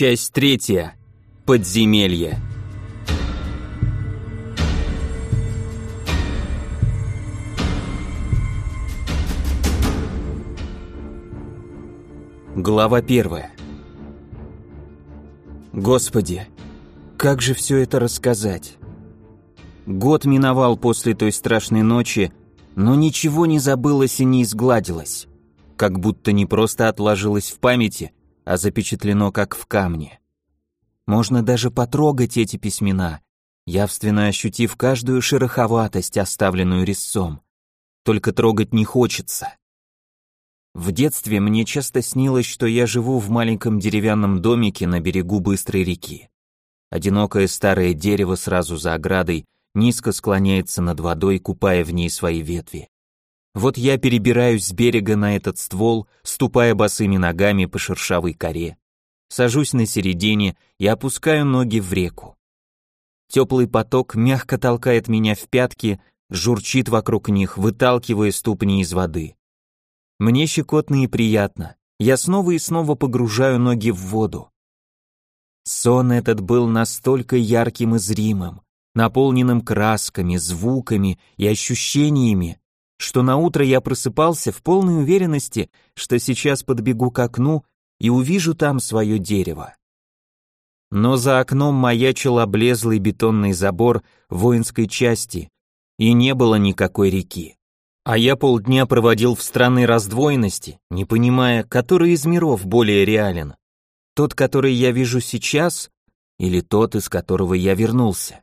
Часть третья. Подземелье. Глава первая. Господи, как же все это рассказать? Год миновал после той страшной ночи, но ничего не забылось и не изгладилось, как будто не просто отложилось в памяти, а запечатлено как в камне. Можно даже потрогать эти письмена, явственно ощутив каждую шероховатость, оставленную резцом. Только трогать не хочется. В детстве мне часто снилось, что я живу в маленьком деревянном домике на берегу быстрой реки. Одинокое старое дерево сразу за оградой низко склоняется над водой, купая в ней свои ветви. Вот я перебираюсь с берега на этот ствол, ступая босыми ногами по шершавой коре. Сажусь на середине и опускаю ноги в реку. Теплый поток мягко толкает меня в пятки, журчит вокруг них, выталкивая ступни из воды. Мне щекотно и приятно. Я снова и снова погружаю ноги в воду. Сон этот был настолько ярким и зримым, наполненным красками, звуками и ощущениями, что на утро я просыпался в полной уверенности, что сейчас подбегу к окну и увижу там свое дерево. Но за окном маячил облезлый бетонный забор воинской части, и не было никакой реки. А я полдня проводил в странной раздвоенности, не понимая, который из миров более реален. Тот, который я вижу сейчас, или тот, из которого я вернулся.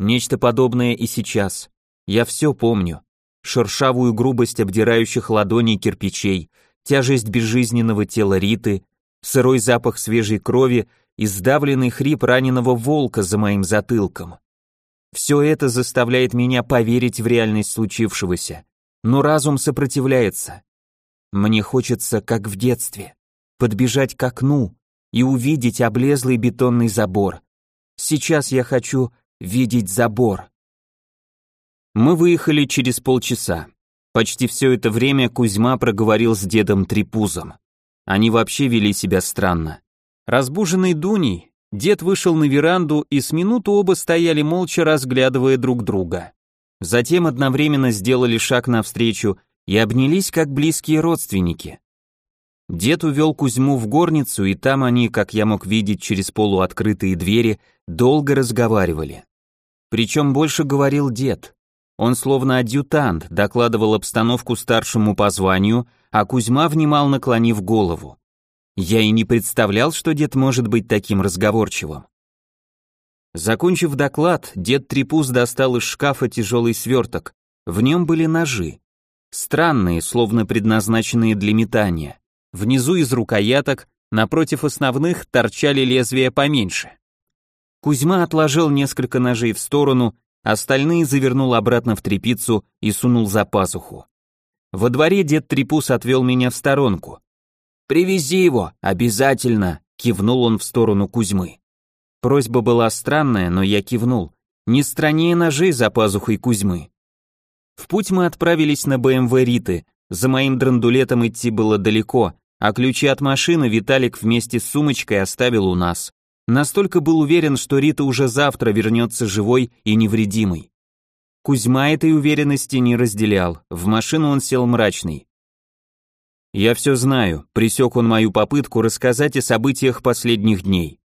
Нечто подобное и сейчас. Я все помню, шершавую грубость обдирающих ладоней кирпичей, тяжесть безжизненного тела Риты, сырой запах свежей крови и сдавленный хрип раненого волка за моим затылком. Все это заставляет меня поверить в реальность случившегося, но разум сопротивляется. Мне хочется, как в детстве, подбежать к окну и увидеть облезлый бетонный забор. Сейчас я хочу видеть забор. Мы выехали через полчаса. Почти все это время Кузьма проговорил с дедом Трипузом. Они вообще вели себя странно. Разбуженный Дуней, дед вышел на веранду и с минуту оба стояли молча, разглядывая друг друга. Затем одновременно сделали шаг навстречу и обнялись как близкие родственники. Дед увел Кузьму в горницу, и там они, как я мог видеть через полуоткрытые двери, долго разговаривали. Причем больше говорил дед. Он словно адъютант докладывал обстановку старшему по званию, а Кузьма внимал, наклонив голову. Я и не представлял, что дед может быть таким разговорчивым. Закончив доклад, дед Трипус достал из шкафа тяжелый сверток. В нем были ножи. Странные, словно предназначенные для метания. Внизу из рукояток, напротив основных, торчали лезвия поменьше. Кузьма отложил несколько ножей в сторону Остальные завернул обратно в трепицу и сунул за пазуху. Во дворе дед Трепус отвел меня в сторонку. «Привези его, обязательно!» — кивнул он в сторону Кузьмы. Просьба была странная, но я кивнул. Не страннее ножей за пазухой Кузьмы. В путь мы отправились на БМВ Риты. За моим драндулетом идти было далеко, а ключи от машины Виталик вместе с сумочкой оставил у нас. Настолько был уверен, что Рита уже завтра вернется живой и невредимой. Кузьма этой уверенности не разделял, в машину он сел мрачный. «Я все знаю», — пресек он мою попытку рассказать о событиях последних дней.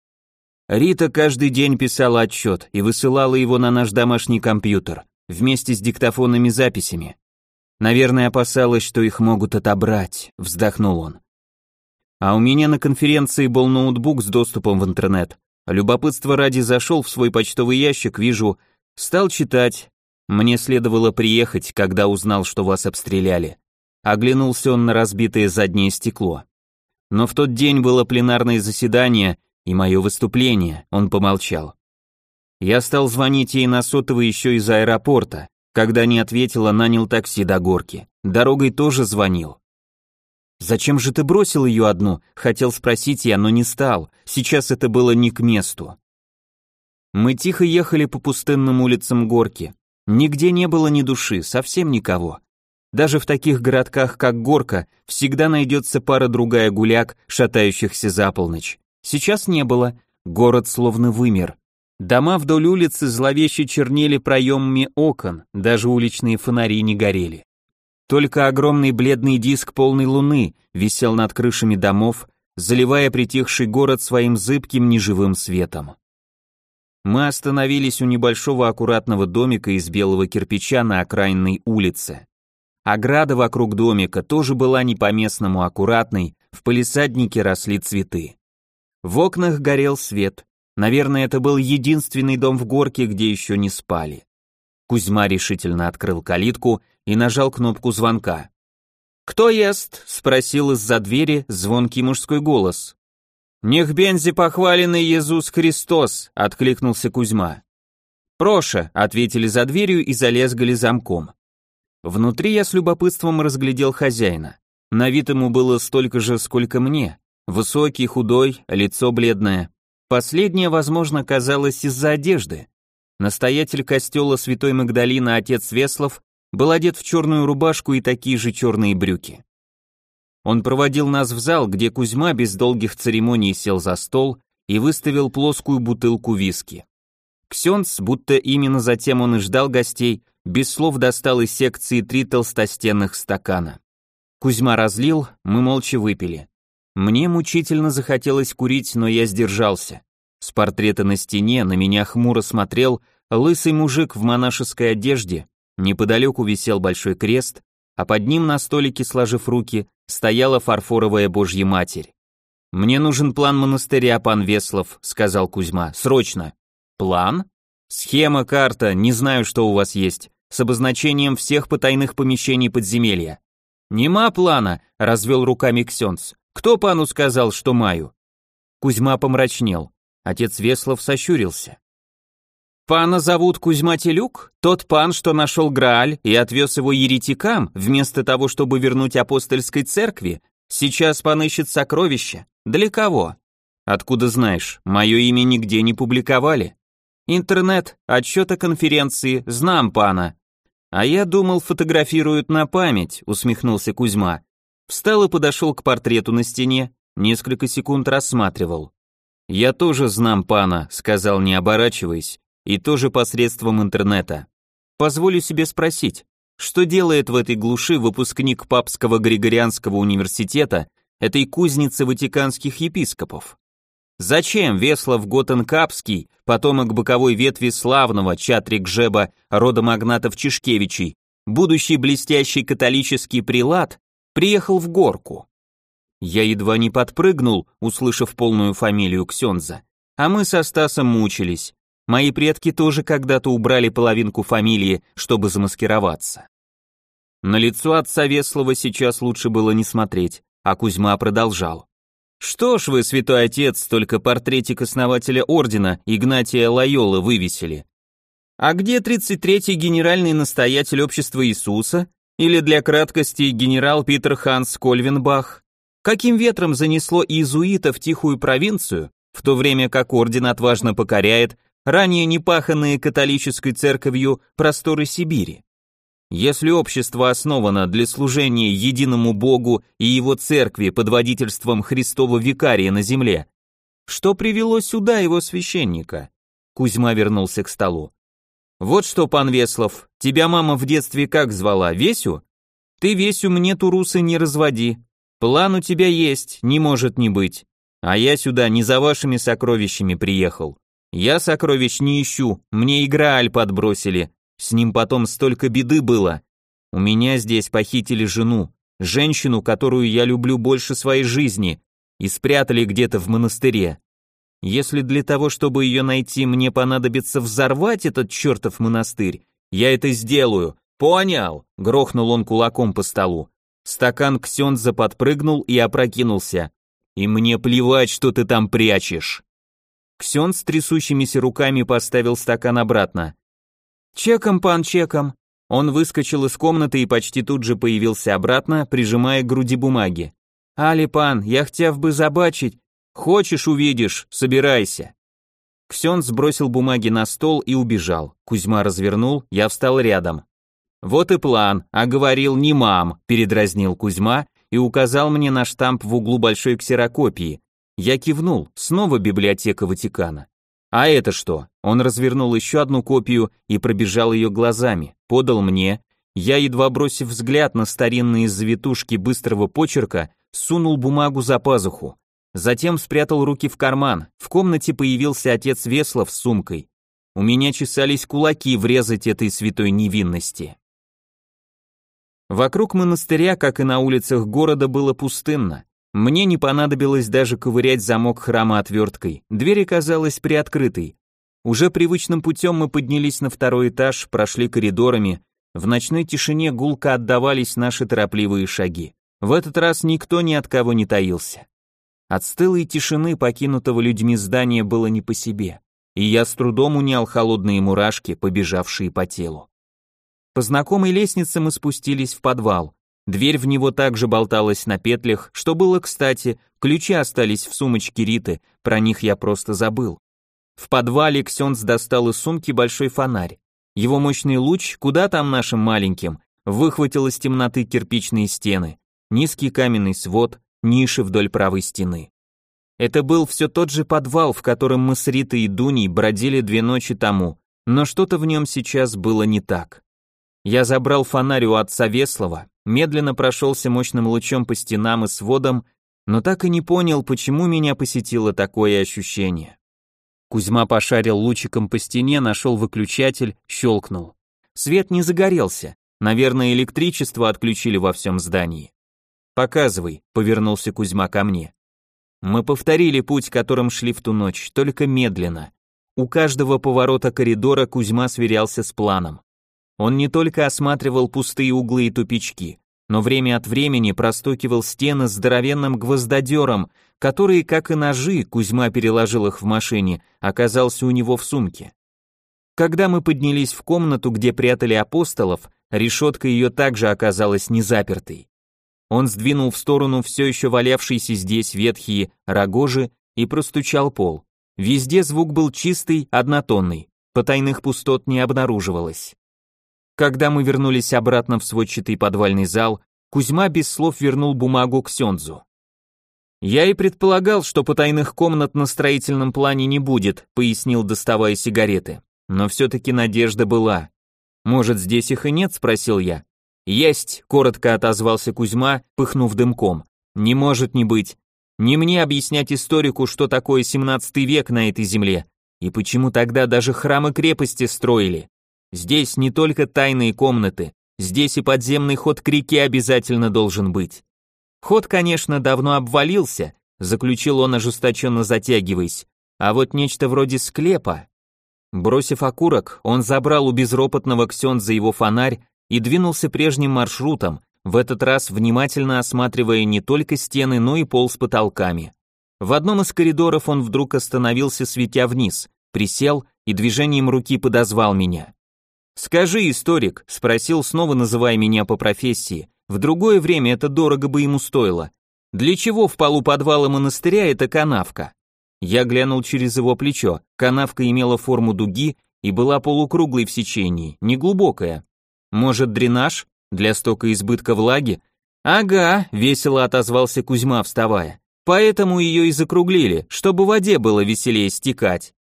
Рита каждый день писала отчет и высылала его на наш домашний компьютер, вместе с диктофонными записями. Наверное, опасалась, что их могут отобрать, вздохнул он. А у меня на конференции был ноутбук с доступом в интернет. Любопытство ради зашел в свой почтовый ящик, вижу, стал читать. Мне следовало приехать, когда узнал, что вас обстреляли. Оглянулся он на разбитое заднее стекло. Но в тот день было пленарное заседание и мое выступление, он помолчал. Я стал звонить ей на сотовый еще из аэропорта. Когда не ответила, нанял такси до горки. Дорогой тоже звонил. «Зачем же ты бросил ее одну?» — хотел спросить я, но не стал. Сейчас это было не к месту. Мы тихо ехали по пустынным улицам Горки. Нигде не было ни души, совсем никого. Даже в таких городках, как Горка, всегда найдется пара-другая гуляк, шатающихся за полночь. Сейчас не было, город словно вымер. Дома вдоль улицы зловеще чернели проемами окон, даже уличные фонари не горели. Только огромный бледный диск полной луны висел над крышами домов, заливая притихший город своим зыбким неживым светом. Мы остановились у небольшого аккуратного домика из белого кирпича на окраинной улице. Ограда вокруг домика тоже была не по-местному аккуратной, в палисаднике росли цветы. В окнах горел свет. Наверное, это был единственный дом в горке, где еще не спали. Кузьма решительно открыл калитку и нажал кнопку звонка. «Кто ест?» — спросил из-за двери звонкий мужской голос. «Нех бензи похваленный Иисус Христос!» — откликнулся Кузьма. «Проша», — ответили за дверью и залезгали замком. Внутри я с любопытством разглядел хозяина. На вид ему было столько же, сколько мне. Высокий, худой, лицо бледное. Последнее, возможно, казалось из-за одежды. Настоятель костела Святой Магдалины отец Веслов был одет в черную рубашку и такие же черные брюки. Он проводил нас в зал, где Кузьма без долгих церемоний сел за стол и выставил плоскую бутылку виски. Ксенц, будто именно затем он и ждал гостей, без слов достал из секции три толстостенных стакана. Кузьма разлил, мы молча выпили. Мне мучительно захотелось курить, но я сдержался. С портрета на стене на меня хмуро смотрел лысый мужик в монашеской одежде, неподалеку висел большой крест, а под ним на столике, сложив руки, стояла фарфоровая Божья Матерь. «Мне нужен план монастыря, пан Веслов», — сказал Кузьма, — «срочно». «План?» «Схема, карта, не знаю, что у вас есть с обозначением всех потайных помещений подземелья. «Нема плана», — развел руками Ксенц. «Кто пану сказал, что маю?» Кузьма помрачнел. Отец Веслов сощурился. «Пана зовут Кузьма Телюк? Тот пан, что нашел Грааль и отвез его еретикам, вместо того, чтобы вернуть апостольской церкви? Сейчас пан ищет сокровища. Для кого?» «Откуда знаешь? Мое имя нигде не публиковали». «Интернет, отчет о конференции, знам пана. «А я думал, фотографируют на память», — усмехнулся Кузьма. Встал и подошел к портрету на стене, несколько секунд рассматривал. «Я тоже знам пана», — сказал, не оборачиваясь, и тоже посредством интернета. «Позволю себе спросить, что делает в этой глуши выпускник Папского Григорианского университета, этой кузницы ватиканских епископов?» Зачем Веслов Готенкапский, потомок боковой ветви славного Чатрик Жеба, рода магнатов Чешкевичей, будущий блестящий католический прилад, приехал в горку? Я едва не подпрыгнул, услышав полную фамилию Ксенза. А мы со Стасом мучились. Мои предки тоже когда-то убрали половинку фамилии, чтобы замаскироваться. На лицо отца Веслова сейчас лучше было не смотреть, а Кузьма продолжал. Что ж вы, святой отец, только портретик основателя ордена Игнатия Лайолы вывесили? А где 33-й генеральный настоятель общества Иисуса? Или для краткости генерал Питер Ханс Кольвенбах? Каким ветром занесло иезуита в тихую провинцию, в то время как орден отважно покоряет ранее непаханные католической церковью просторы Сибири? Если общество основано для служения единому Богу и его церкви под водительством Христова викария на земле, что привело сюда его священника? Кузьма вернулся к столу. Вот что, пан Веслов, тебя мама в детстве как звала, Весю? Ты Весю мне турусы не разводи. План у тебя есть, не может не быть. А я сюда не за вашими сокровищами приехал. Я сокровищ не ищу, мне игра Аль подбросили, с ним потом столько беды было. У меня здесь похитили жену, женщину, которую я люблю больше своей жизни, и спрятали где-то в монастыре. Если для того, чтобы ее найти, мне понадобится взорвать этот чертов монастырь, я это сделаю. Понял? Грохнул он кулаком по столу. Стакан Ксенза подпрыгнул и опрокинулся. И мне плевать, что ты там прячешь. Ксен с трясущимися руками поставил стакан обратно. «Чеком, пан, чеком!» Он выскочил из комнаты и почти тут же появился обратно, прижимая к груди бумаги. «Али, пан, я хотел бы забачить. Хочешь, увидишь, собирайся». Ксен сбросил бумаги на стол и убежал. Кузьма развернул, я встал рядом. «Вот и план, а говорил не мам», — передразнил Кузьма и указал мне на штамп в углу большой ксерокопии. Я кивнул, снова библиотека Ватикана. А это что? Он развернул еще одну копию и пробежал ее глазами, подал мне. Я, едва бросив взгляд на старинные завитушки быстрого почерка, сунул бумагу за пазуху. Затем спрятал руки в карман. В комнате появился отец Веслов с сумкой. У меня чесались кулаки врезать этой святой невинности. Вокруг монастыря, как и на улицах города, было пустынно. Мне не понадобилось даже ковырять замок храма отверткой, дверь оказалась приоткрытой. Уже привычным путем мы поднялись на второй этаж, прошли коридорами, в ночной тишине гулко отдавались наши торопливые шаги. В этот раз никто ни от кого не таился. От стылой тишины покинутого людьми здания было не по себе и я с трудом унял холодные мурашки, побежавшие по телу. По знакомой лестнице мы спустились в подвал. Дверь в него также болталась на петлях, что было кстати, ключи остались в сумочке Риты, про них я просто забыл. В подвале Ксенц достал из сумки большой фонарь. Его мощный луч, куда там нашим маленьким, выхватил из темноты кирпичные стены, низкий каменный свод, ниши вдоль правой стены. Это был все тот же подвал, в котором мы с Ритой и Дуней бродили две ночи тому, но что-то в нем сейчас было не так. Я забрал фонарь у отца Веслова, медленно прошелся мощным лучом по стенам и сводам, но так и не понял, почему меня посетило такое ощущение. Кузьма пошарил лучиком по стене, нашел выключатель, щелкнул. Свет не загорелся, наверное, электричество отключили во всем здании. «Показывай», — повернулся Кузьма ко мне. Мы повторили путь, которым шли в ту ночь, только медленно. У каждого поворота коридора Кузьма сверялся с планом. Он не только осматривал пустые углы и тупички, но время от времени простукивал стены здоровенным гвоздодером, который, как и ножи, Кузьма переложил их в машине, оказался у него в сумке. Когда мы поднялись в комнату, где прятали апостолов, решетка ее также оказалась незапертой. Он сдвинул в сторону все еще валявшиеся здесь ветхие рогожи и простучал пол. Везде звук был чистый, однотонный, потайных пустот не обнаруживалось. Когда мы вернулись обратно в сводчатый подвальный зал, Кузьма без слов вернул бумагу к Сёнзу. «Я и предполагал, что потайных комнат на строительном плане не будет», пояснил, доставая сигареты. Но все-таки надежда была. «Может, здесь их и нет?» – спросил я. «Есть», — коротко отозвался Кузьма, пыхнув дымком. «Не может не быть. Не мне объяснять историку, что такое 17 век на этой земле, и почему тогда даже храмы крепости строили. Здесь не только тайные комнаты, здесь и подземный ход к реке обязательно должен быть. Ход, конечно, давно обвалился, заключил он ожесточенно затягиваясь, а вот нечто вроде склепа. Бросив окурок, он забрал у безропотного Ксенза его фонарь и двинулся прежним маршрутом, в этот раз внимательно осматривая не только стены, но и пол с потолками. В одном из коридоров он вдруг остановился, светя вниз, присел и движением руки подозвал меня. «Скажи, историк», — спросил, снова называя меня по профессии, в другое время это дорого бы ему стоило. «Для чего в полу подвала монастыря эта канавка?» Я глянул через его плечо, канавка имела форму дуги и была полукруглой в сечении, неглубокая. Может, дренаж? Для стока избытка влаги? Ага, весело отозвался Кузьма, вставая. Поэтому ее и закруглили, чтобы воде было веселее стекать.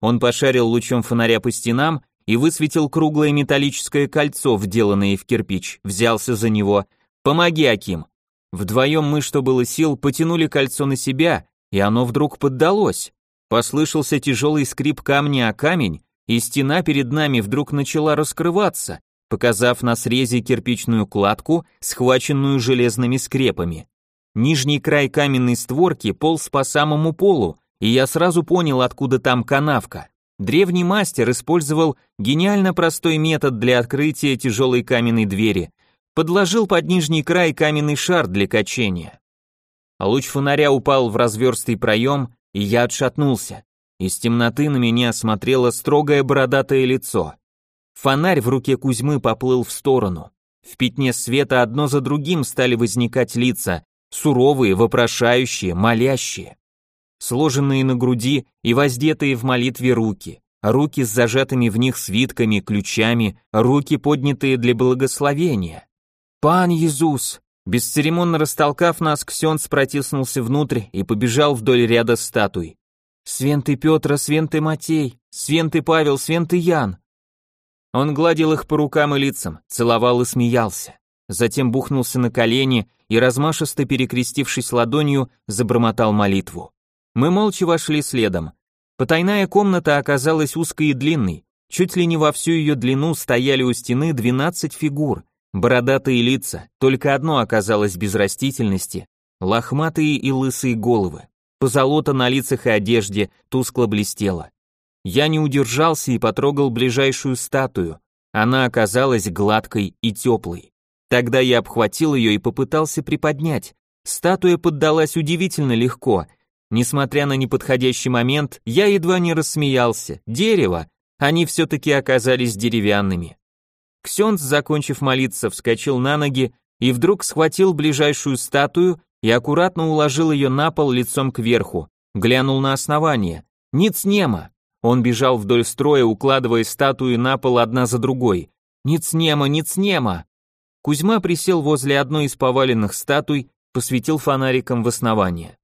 Он пошарил лучом фонаря по стенам и высветил круглое металлическое кольцо, вделанное в кирпич, взялся за него. «Помоги, Аким!» Вдвоем мы, что было сил, потянули кольцо на себя, и оно вдруг поддалось. Послышался тяжелый скрип камня о камень, и стена перед нами вдруг начала раскрываться, показав на срезе кирпичную кладку, схваченную железными скрепами. Нижний край каменной створки полз по самому полу, и я сразу понял, откуда там канавка. Древний мастер использовал гениально простой метод для открытия тяжелой каменной двери. Подложил под нижний край каменный шар для качения. Луч фонаря упал в разверстый проем, и я отшатнулся. Из темноты на меня смотрело строгое бородатое лицо. Фонарь в руке Кузьмы поплыл в сторону. В пятне света одно за другим стали возникать лица, суровые, вопрошающие, молящие. Сложенные на груди и воздетые в молитве руки, руки с зажатыми в них свитками, ключами, руки поднятые для благословения. «Пан Иисус!» Бесцеремонно растолкав нас, Ксенц протиснулся внутрь и побежал вдоль ряда статуй. «Свенты Петра, Свенты Матей, Свенты Павел, Свенты Ян!» Он гладил их по рукам и лицам, целовал и смеялся. Затем бухнулся на колени и, размашисто перекрестившись ладонью, забормотал молитву. Мы молча вошли следом. Потайная комната оказалась узкой и длинной. Чуть ли не во всю ее длину стояли у стены 12 фигур, бородатые лица, только одно оказалось без растительности, лохматые и лысые головы. Позолота на лицах и одежде тускло блестела. Я не удержался и потрогал ближайшую статую. Она оказалась гладкой и теплой. Тогда я обхватил ее и попытался приподнять. Статуя поддалась удивительно легко. Несмотря на неподходящий момент, я едва не рассмеялся. Дерево, они все-таки оказались деревянными. Ксенц, закончив молиться, вскочил на ноги и вдруг схватил ближайшую статую и аккуратно уложил ее на пол лицом кверху, глянул на основание. Ниц нема. Он бежал вдоль строя, укладывая статуи на пол одна за другой. Ниц нема, ниц нема. Кузьма присел возле одной из поваленных статуй, посветил фонариком в основание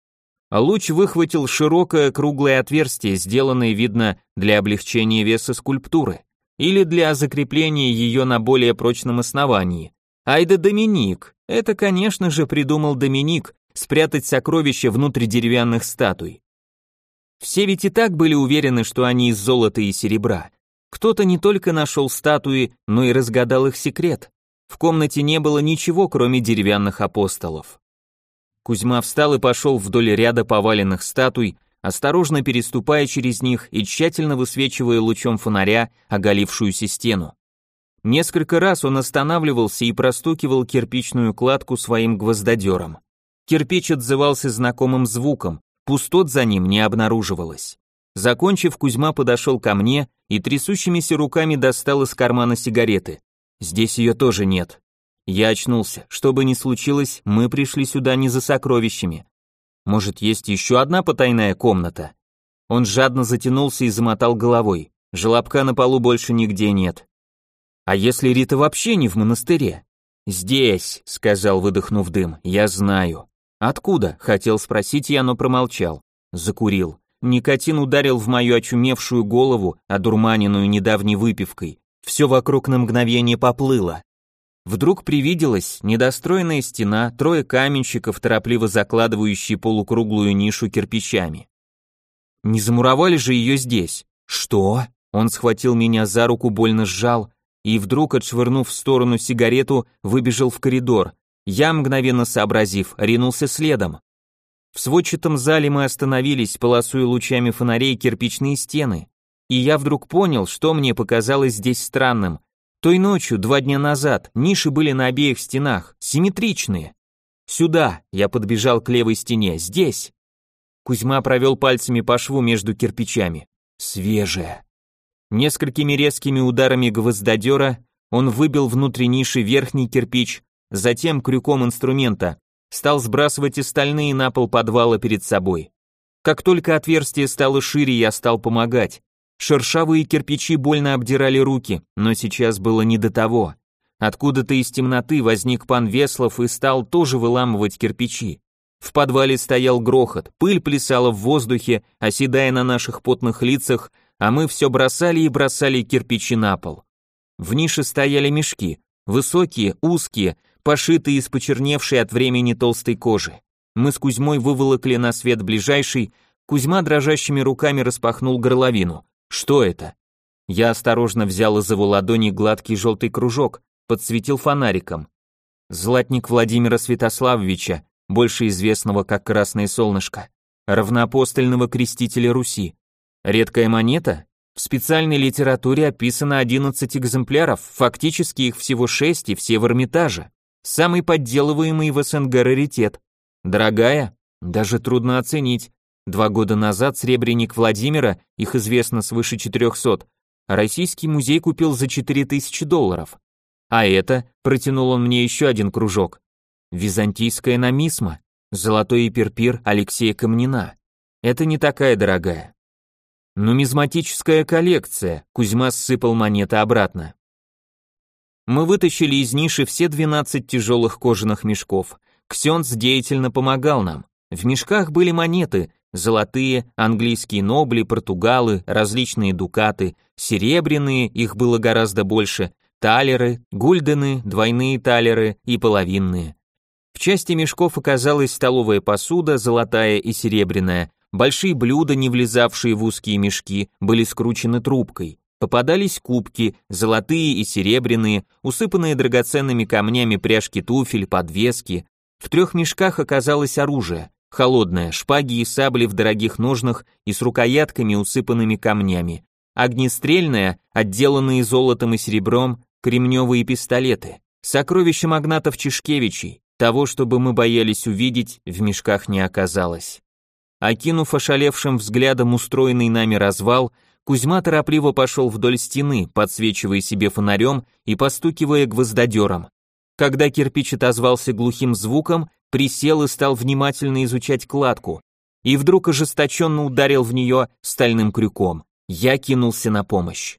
а луч выхватил широкое круглое отверстие, сделанное, видно, для облегчения веса скульптуры или для закрепления ее на более прочном основании. Айда Доминик, это, конечно же, придумал Доминик, спрятать сокровища внутрь деревянных статуй. Все ведь и так были уверены, что они из золота и серебра. Кто-то не только нашел статуи, но и разгадал их секрет. В комнате не было ничего, кроме деревянных апостолов. Кузьма встал и пошел вдоль ряда поваленных статуй, осторожно переступая через них и тщательно высвечивая лучом фонаря оголившуюся стену. Несколько раз он останавливался и простукивал кирпичную кладку своим гвоздодером. Кирпич отзывался знакомым звуком, пустот за ним не обнаруживалось. Закончив, Кузьма подошел ко мне и трясущимися руками достал из кармана сигареты. Здесь ее тоже нет. Я очнулся. Что бы ни случилось, мы пришли сюда не за сокровищами. Может, есть еще одна потайная комната? Он жадно затянулся и замотал головой. Желобка на полу больше нигде нет. А если Рита вообще не в монастыре? Здесь, сказал, выдохнув дым. Я знаю. Откуда? Хотел спросить я, но промолчал. Закурил. Никотин ударил в мою очумевшую голову, одурманенную недавней выпивкой. Все вокруг на мгновение поплыло. Вдруг привиделась недостроенная стена, трое каменщиков, торопливо закладывающие полукруглую нишу кирпичами. Не замуровали же ее здесь? Что? Он схватил меня за руку, больно сжал, и вдруг, отшвырнув в сторону сигарету, выбежал в коридор. Я, мгновенно сообразив, ринулся следом. В сводчатом зале мы остановились, полосуя лучами фонарей кирпичные стены. И я вдруг понял, что мне показалось здесь странным. Той ночью, два дня назад, ниши были на обеих стенах, симметричные. Сюда, я подбежал к левой стене, здесь. Кузьма провел пальцами по шву между кирпичами. Свежая. Несколькими резкими ударами гвоздодера он выбил внутри ниши верхний кирпич, затем крюком инструмента стал сбрасывать остальные на пол подвала перед собой. Как только отверстие стало шире, я стал помогать. Шершавые кирпичи больно обдирали руки, но сейчас было не до того. Откуда-то из темноты возник пан Веслов и стал тоже выламывать кирпичи. В подвале стоял грохот, пыль плясала в воздухе, оседая на наших потных лицах, а мы все бросали и бросали кирпичи на пол. В нише стояли мешки, высокие, узкие, пошитые из почерневшей от времени толстой кожи. Мы с Кузьмой выволокли на свет ближайший, Кузьма дрожащими руками распахнул горловину. Что это? Я осторожно взял из его ладони гладкий желтый кружок, подсветил фонариком. Златник Владимира Святославовича, больше известного как Красное Солнышко, равноапостольного крестителя Руси. Редкая монета? В специальной литературе описано 11 экземпляров, фактически их всего 6 и все в Эрмитаже. Самый подделываемый в СНГ раритет. Дорогая? Даже трудно оценить. Два года назад сребреник Владимира, их известно свыше 400, Российский музей купил за 4000 долларов. А это, протянул он мне еще один кружок, византийская намисма, золотой иперпир Алексея Камнина. Это не такая дорогая. Нумизматическая коллекция, Кузьма ссыпал монеты обратно. Мы вытащили из ниши все 12 тяжелых кожаных мешков. Ксенц деятельно помогал нам. В мешках были монеты, золотые, английские нобли, португалы, различные дукаты, серебряные, их было гораздо больше, талеры, гульдены, двойные талеры и половинные. В части мешков оказалась столовая посуда, золотая и серебряная, большие блюда, не влезавшие в узкие мешки, были скручены трубкой. Попадались кубки, золотые и серебряные, усыпанные драгоценными камнями пряжки туфель, подвески. В трех мешках оказалось оружие, холодное, шпаги и сабли в дорогих ножнах и с рукоятками, усыпанными камнями. Огнестрельное, отделанные золотом и серебром, кремневые пистолеты. Сокровища магнатов Чешкевичей, того, чтобы мы боялись увидеть, в мешках не оказалось. Окинув ошалевшим взглядом устроенный нами развал, Кузьма торопливо пошел вдоль стены, подсвечивая себе фонарем и постукивая гвоздодером. Когда кирпич отозвался глухим звуком, присел и стал внимательно изучать кладку, и вдруг ожесточенно ударил в нее стальным крюком. Я кинулся на помощь.